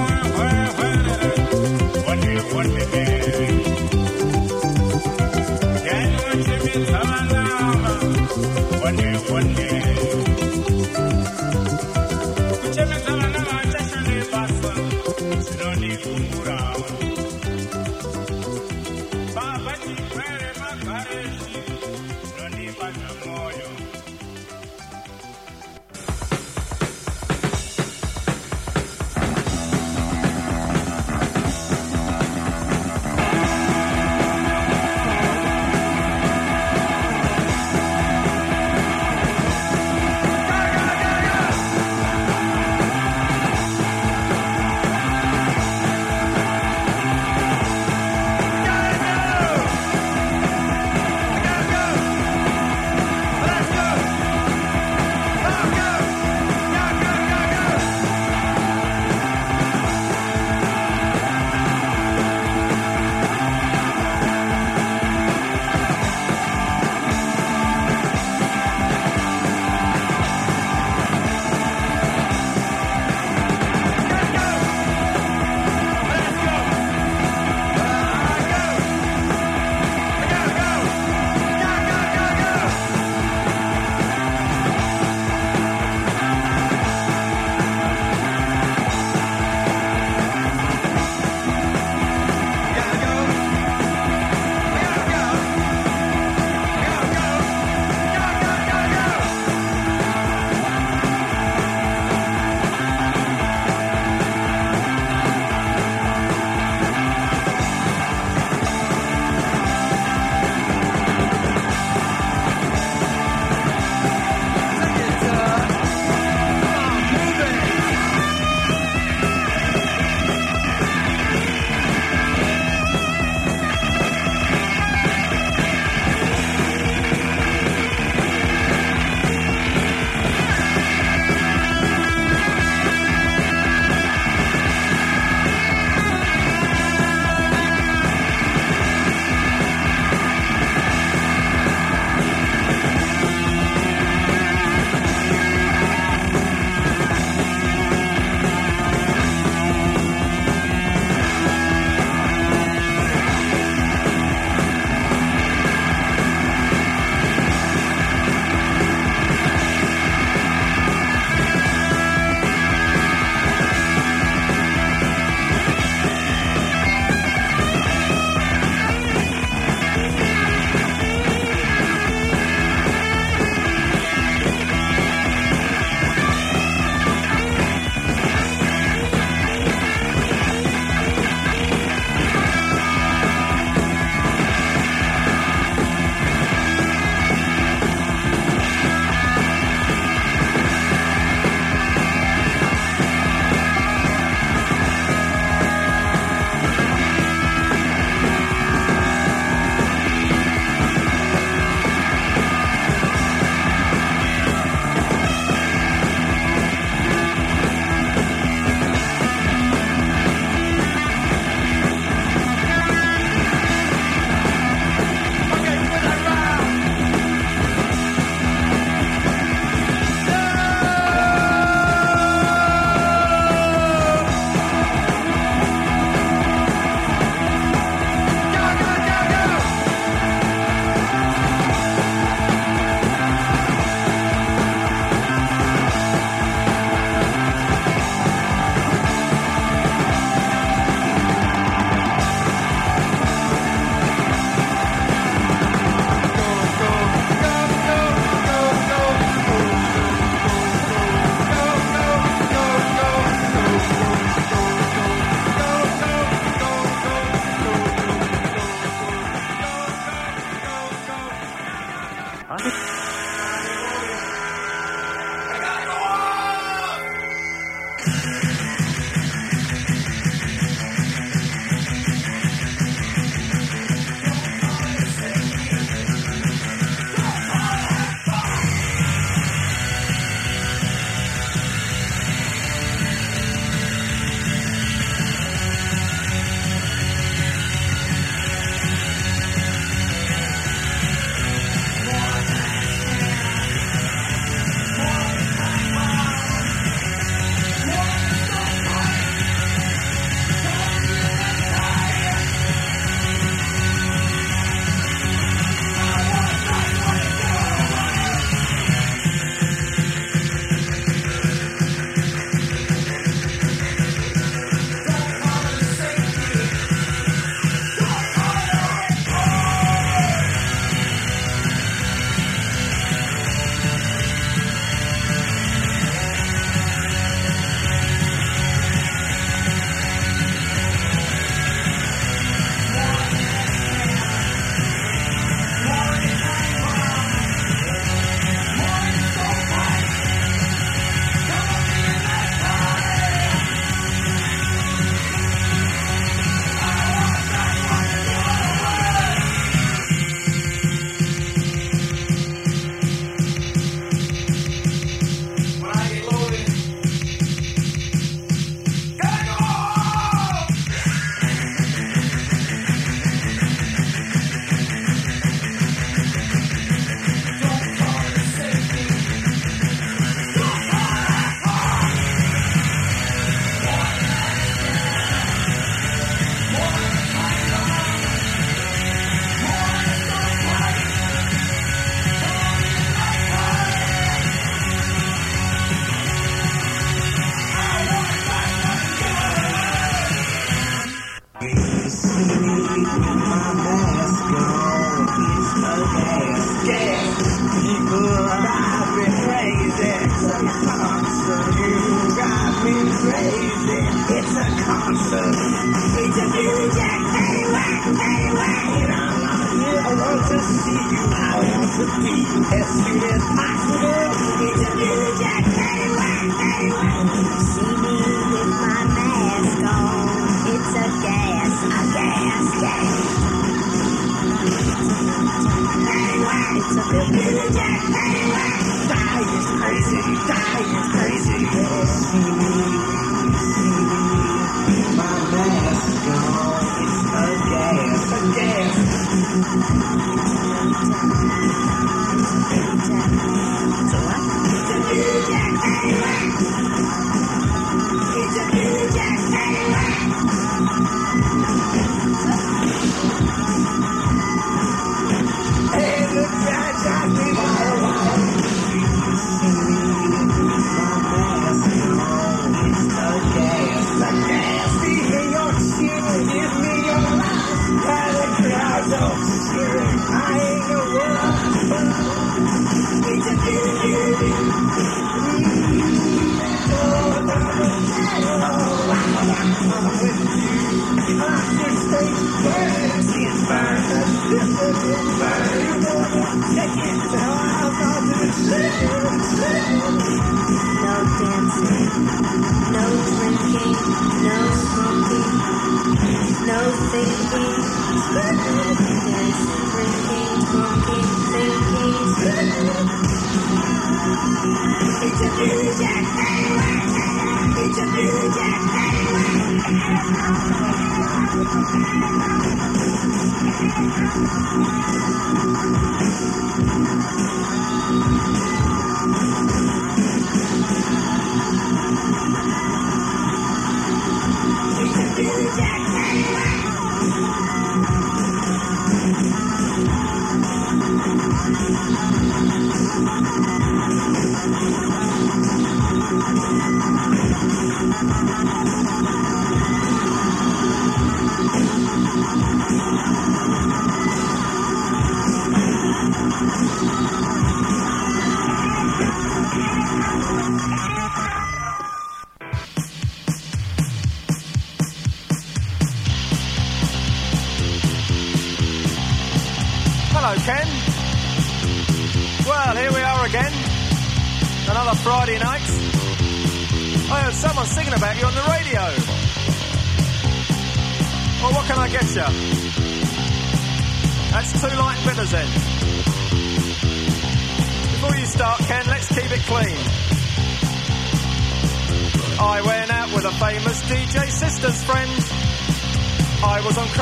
Ouais, you ouais.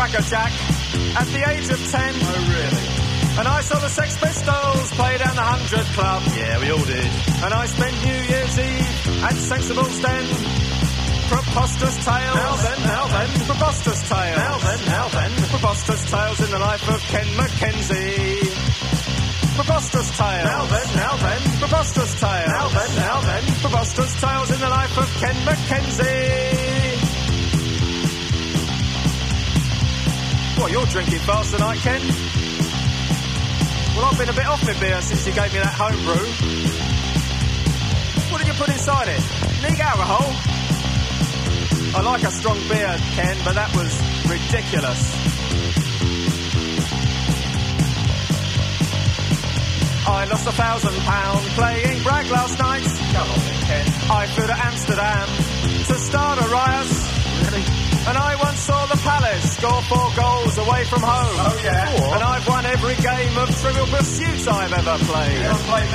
Cracker Jack at the age of 10. Oh, really? And I saw the Sex Pistols play down the 100 Club. Yeah, we all did. And I spent New Year's Eve at Sensible's Den. Preposterous tales. Now then, now then. Preposterous tales. Now then, now then. Preposterous tales in the life of Ken McKenzie. Preposterous tales. Now then, now then. Preposterous tales. Now then, now then. Preposterous tales in the life of Ken Mackenzie. What, you're drinking fast tonight, Ken? Well, I've been a bit off my beer since you gave me that home brew. What did you put inside it? Neat alcohol? I like a strong beer, Ken, but that was ridiculous. I lost a thousand pound playing brag last night. Come on, Ken. I flew to Amsterdam to start a riot. And I once saw the Palace score four goals away from home. Oh, yeah. And I've won every game of Trivial Pursuit I've ever played.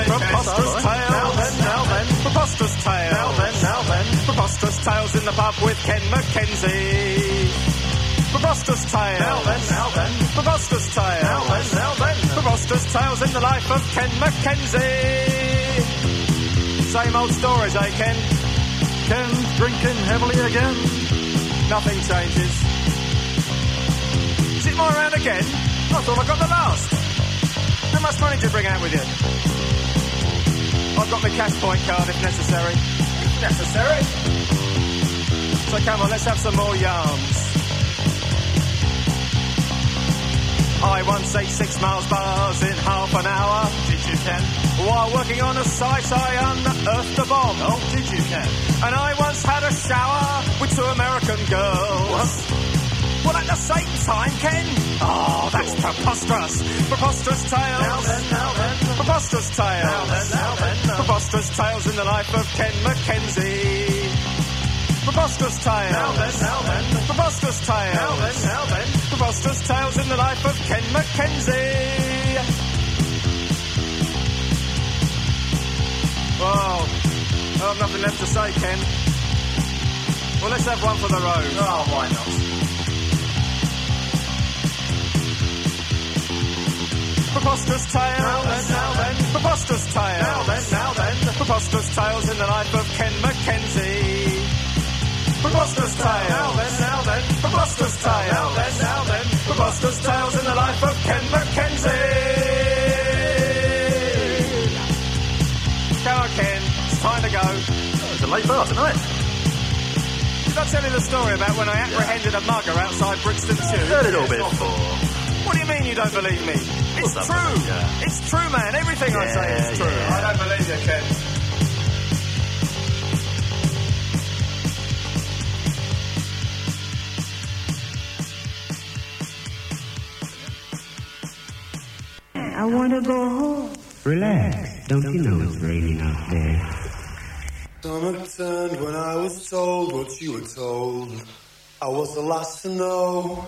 Preposterous tales. Now then, now then. Preposterous tales. Now then, now then. Preposterous tales in the pub with Ken Mackenzie. Preposterous tales. Now then, now then. Preposterous tales. Now then, now then. Preposterous tales in the life of Ken Mackenzie. Same old stories, eh, Ken? Ken's drinking heavily again. Nothing changes. Is it more around again? I thought I got the last. How much money do you bring out with you? I've got my cash point card if necessary. If necessary? So come on, let's have some more yarns. I once ate six Mars bars in half an hour. Did you, Ken? While working on a site, I unearthed a bomb. Oh, did you, Ken? And I once had a shower with two American girls. What? Well, at the same time, Ken. Oh, that's preposterous. Preposterous tales. Now then, now then. Preposterous tales. Now then, now then. Preposterous tales in the life of Ken McKenzie. Preposterous tales. Now then, now then. Preposterous tales. Now then, now then. Preposterous tales in the life of Ken Mackenzie. Well, I have nothing left to say, Ken. Well, let's have one for the road. Oh, why not? Preposterous tales. Now then, now then. Preposterous tales. Now then, now then. Preposterous tales in the life of Ken Mackenzie. Preposterous tales. Now then, now then. Preposterous tales. Now then, now then. Preposterous tales in the life of Ken Mackenzie. Come on, Ken. It's time to go. It's a late bar tonight. Did I tell you the story about when I apprehended a mugger outside Brixton Tube? Heard it all before. What do you mean you don't believe me? It's true. It's true, man. Everything I say Yeah, is true. yeah. I don't believe you, Ken. I want to go home. Relax. Don't you know it's raining out there? Stomach turned when I was told what you were told. I was the last to know.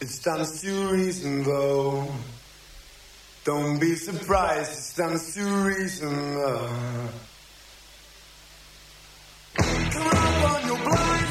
It stands to reason though. Don't be surprised, it stands to reason though. Come up on your blind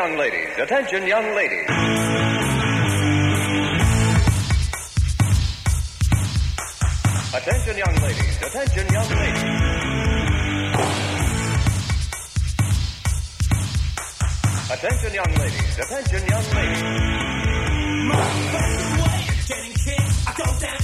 young ladies. Attention, young ladies. Attention, young ladies. Attention, young ladies. Attention, young ladies. Attention, young ladies. It's a big bad car. It's out of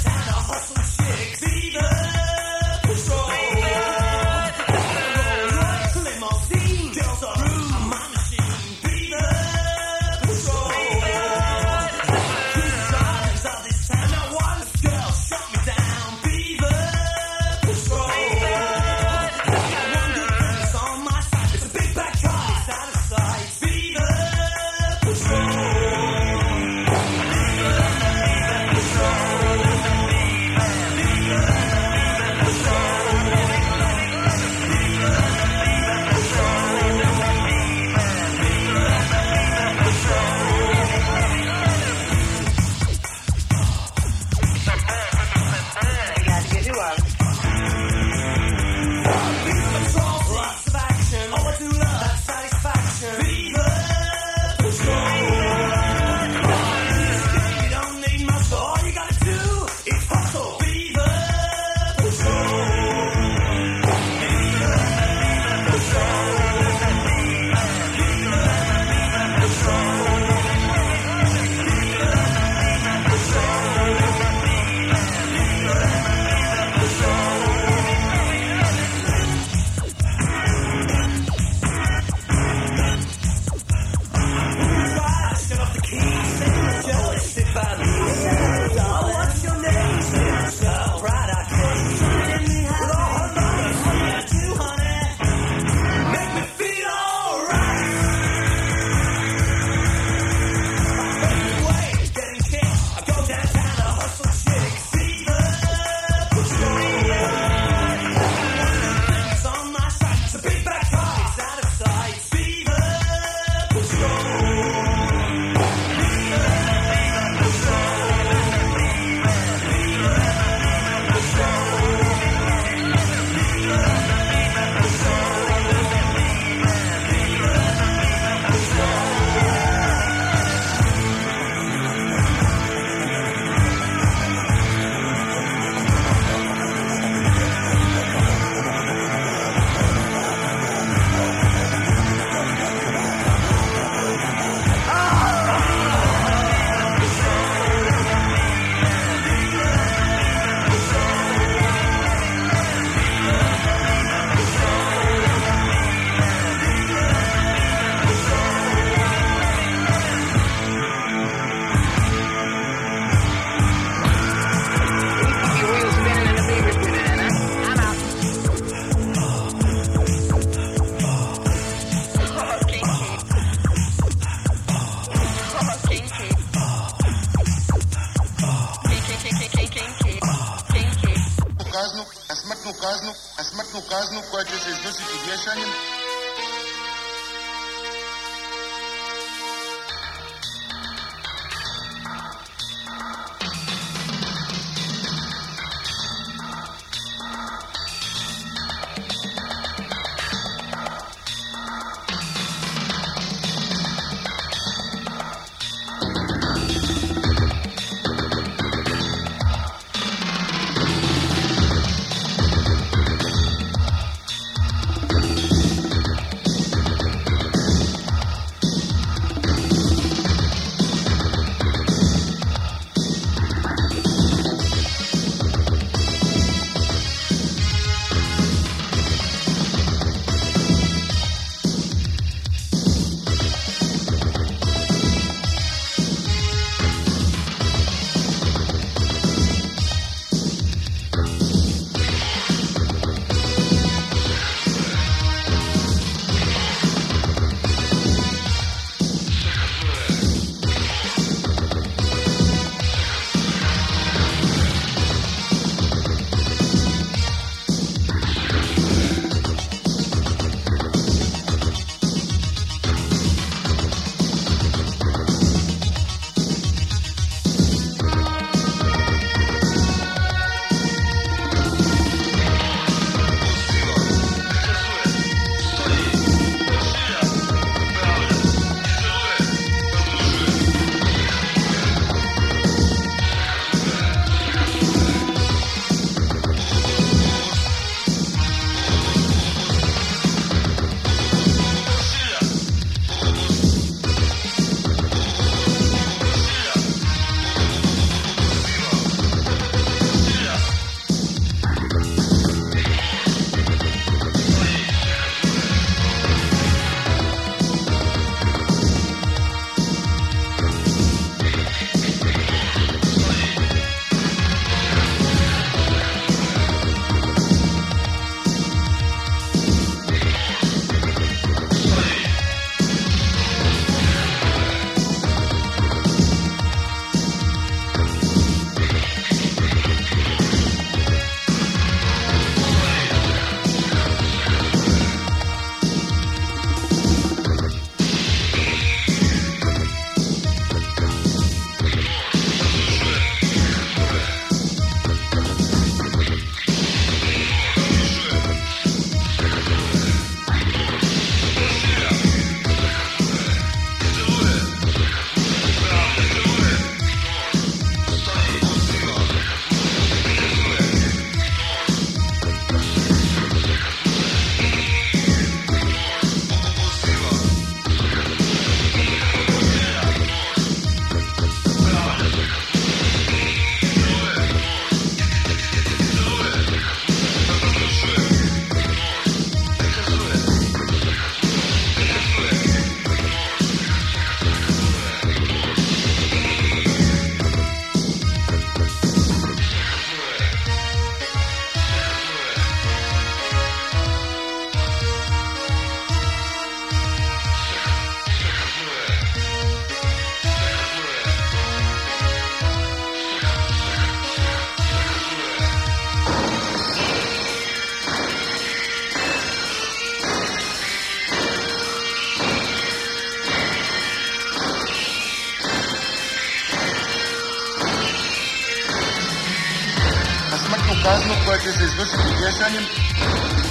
процесса известных медиасанин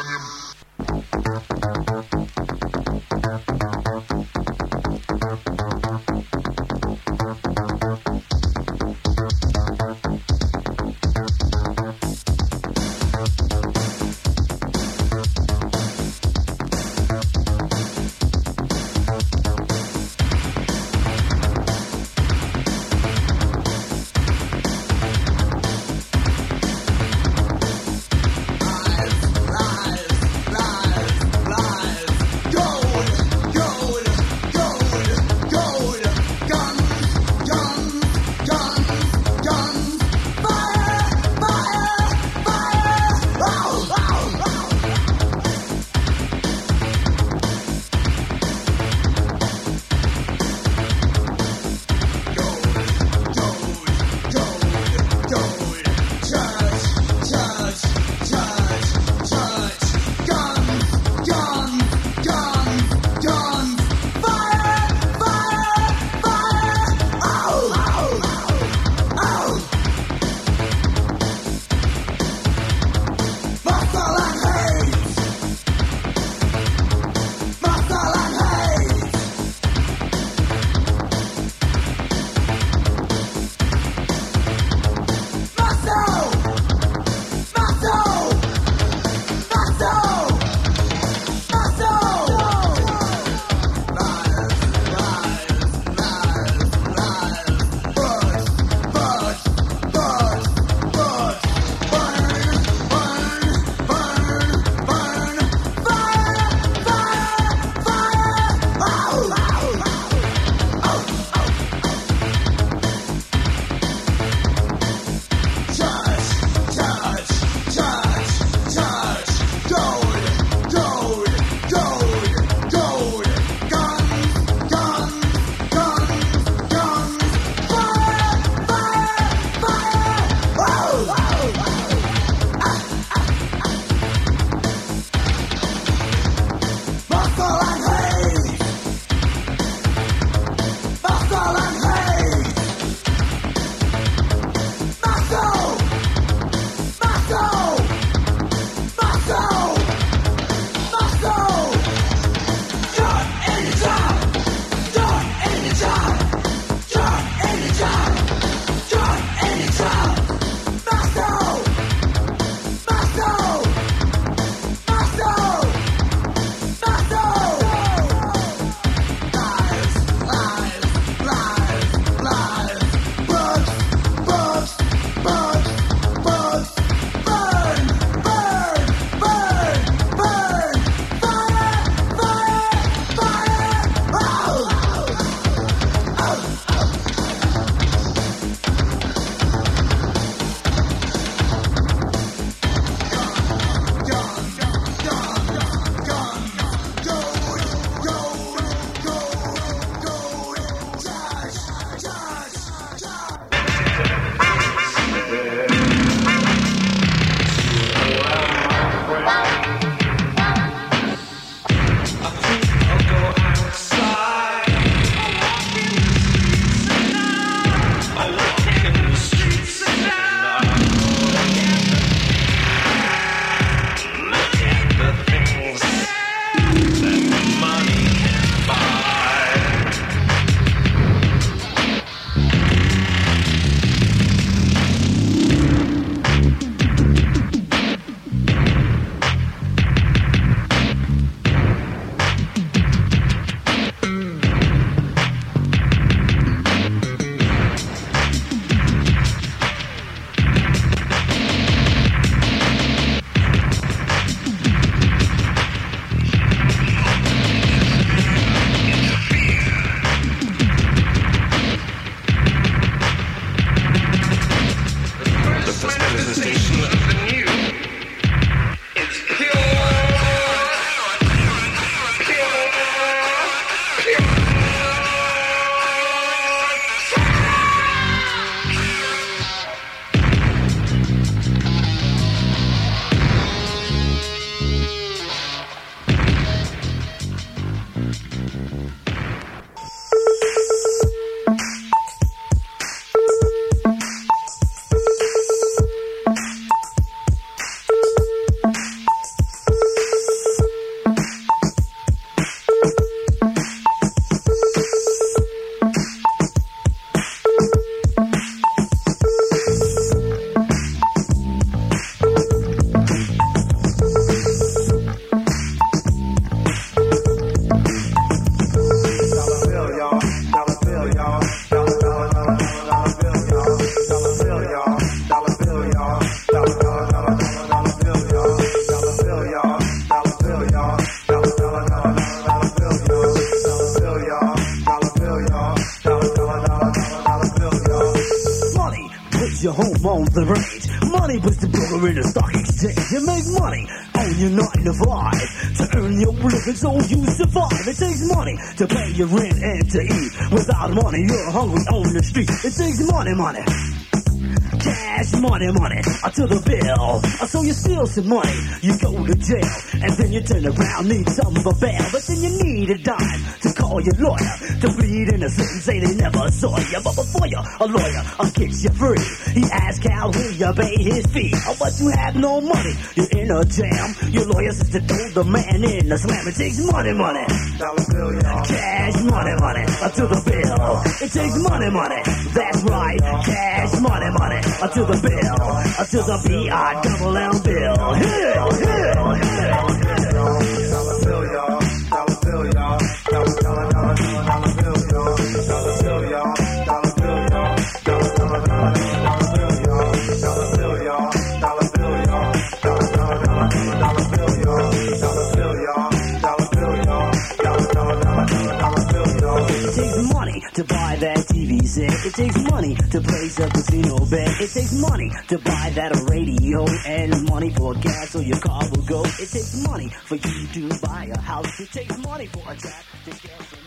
Birmingham your home on the range. Money was the broker in the stock exchange. You make money on your nine to five. To earn your living so you survive. It takes money to pay your rent and to eat. Without money, you're hungry on the street. It takes money, money. Cash money, money, I to the bill. So you steal some money, you go to jail, and then you turn around, need something for bail, but then you need a dime to call your lawyer to plead innocent and say they never saw you. But before you, a lawyer I'll kick you free. He asks how will you pay his fee. But you have no money, you're in a jam. Your lawyer says to throw the man in the slam. It takes money, money. Cash money, money, to the bill. It takes money, money. That's right. Cash money, money, to the bill. To the B-I double L bill. Hill, hill, hill. Set. It takes money to place a casino bet. It takes money to buy that radio and money for gas so your car will go. It takes money for you to buy a house. It takes money for a trap to get